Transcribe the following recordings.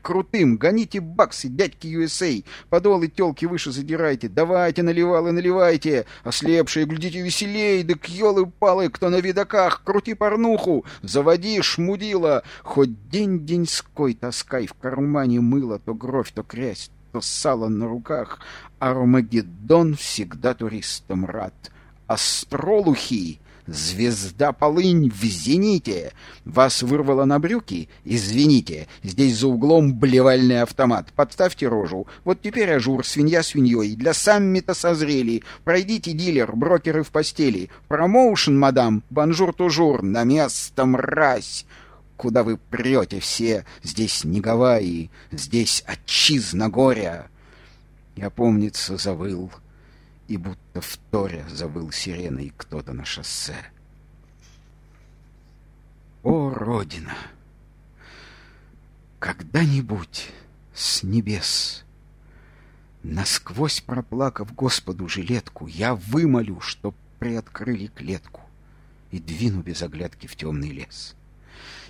крутым, гоните баксы, дядьки USA, подолы тёлки выше задирайте, давайте, наливалы, наливайте, ослепшие, глядите веселей, да кьёлы-палы, кто на видоках, крути порнуху, заводи, шмудила, хоть день-деньской таскай в кармане мыло, то гровь, то крязь, то сало на руках, Армагеддон всегда туристам рад. Астролухи Звезда полынь в зените. Вас вырвало на брюки? Извините, здесь за углом блевальный автомат. Подставьте рожу. Вот теперь ажур, свинья свиньей. Для саммита созрели. Пройдите, дилер, брокеры в постели. Промоушен, мадам, бонжур-тужур, на место, мразь. Куда вы прете все? Здесь не Гавайи, здесь отчизна горя. Я, помнится, завыл и будто вторя завыл сиреной кто-то на шоссе. О, Родина! Когда-нибудь с небес, насквозь проплакав Господу жилетку, я вымолю, чтоб приоткрыли клетку и двину без оглядки в темный лес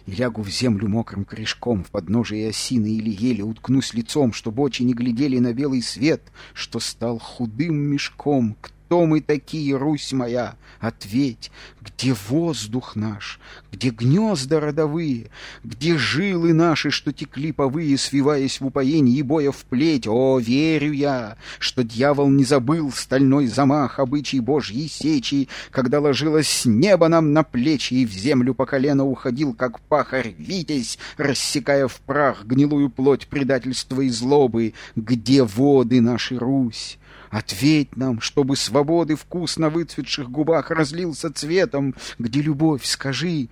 и лягу в землю мокрым корешком, в подножие осины или еле уткнусь лицом, чтобы очи не глядели на белый свет, что стал худым мешком. Кто мы такие, Русь моя? Ответь, где воздух наш, где гнезда родовые, где жилы наши, что текли повые, свиваясь в упоении и боя в плеть? О, верю я, что дьявол не забыл стальной замах обычай Божьей сечи, когда ложилось небо нам на плечи, и в землю по колено уходил, как пахарь, витязь, рассекая в прах гнилую плоть предательства и злобы. Где воды наши, Русь? Ответь нам, чтобы свободы вкус на выцветших губах разлился цветом, где любовь, скажи,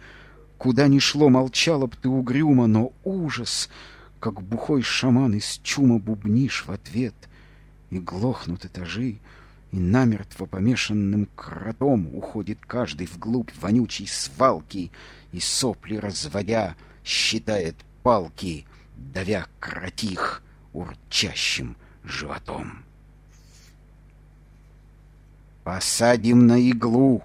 куда ни шло, молчала б ты угрюмо, но ужас, как бухой шаман из чума бубнишь в ответ, и глохнут этажи, и намертво помешанным кротом уходит каждый вглубь вонючей свалки, и сопли разводя считает палки, давя кротих урчащим животом. Посадим на иглу.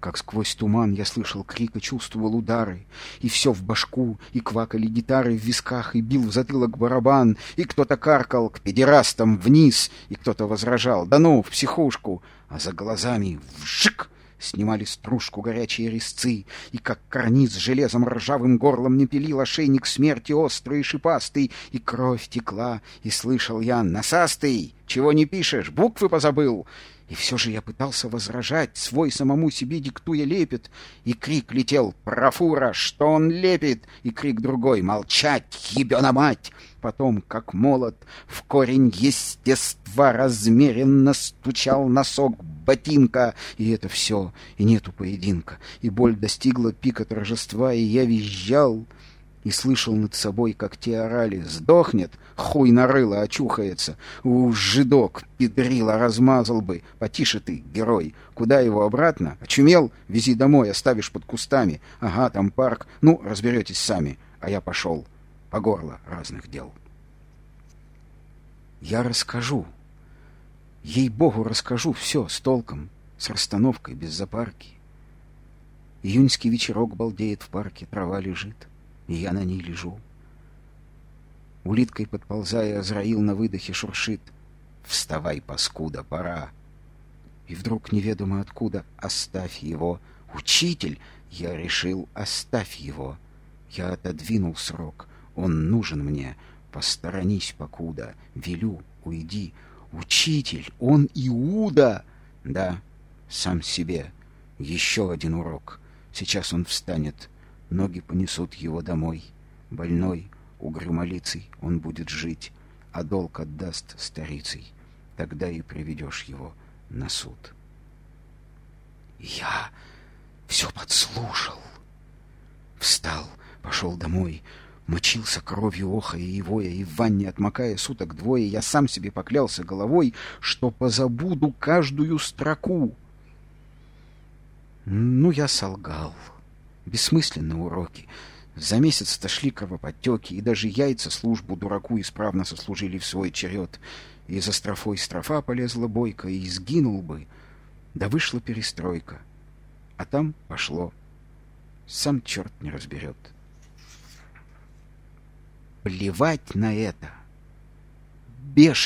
Как сквозь туман я слышал крик и чувствовал удары, И все в башку, и квакали гитары в висках, И бил в затылок барабан, и кто-то каркал к педерастам вниз, И кто-то возражал, да ну, в психушку, А за глазами вжик — Снимали стружку горячие резцы, И как карниз железом ржавым горлом Не пилил ошейник смерти острый и шипастый, И кровь текла, и слышал я «Насастый! Чего не пишешь? Буквы позабыл!» И все же я пытался возражать, свой самому себе диктуя лепет, и крик летел «Профура! Что он лепит?» И крик другой «Молчать, ебена мать!» Потом, как молот, в корень естества размеренно стучал носок ботинка, и это все, и нету поединка, и боль достигла пика торжества, и я визжал — и слышал над собой, как те орали «Сдохнет! Хуй нарыло, очухается! У, жидок, педрила, размазал бы! Потише ты, герой! Куда его обратно? Очумел? Вези домой, оставишь под кустами! Ага, там парк! Ну, разберетесь сами! А я пошел по горло разных дел!» Я расскажу. Ей-богу, расскажу все с толком, с расстановкой, без запарки. Июньский вечерок балдеет в парке, трава лежит и я на ней лежу. Улиткой подползая, Азраил на выдохе шуршит. «Вставай, паскуда, пора!» И вдруг неведомо откуда «Оставь его!» «Учитель!» Я решил «Оставь его!» Я отодвинул срок. Он нужен мне. Посторонись, покуда. Велю, уйди. «Учитель! Он Иуда!» «Да, сам себе. Еще один урок. Сейчас он встанет Ноги понесут его домой. Больной, угрюмолицей, он будет жить, а долг отдаст старицей. Тогда и приведешь его на суд. Я все подслушал. Встал, пошел домой, мочился кровью охая и воя, и в ванне отмокая суток двое, я сам себе поклялся головой, что позабуду каждую строку. Ну, я солгал. Бессмысленные уроки. За месяц отошли кровоподтеки, и даже яйца службу дураку исправно сослужили в свой черед. И за строфой строфа полезла бойко, и сгинул бы. Да вышла перестройка. А там пошло. Сам черт не разберет. Плевать на это. Бешеный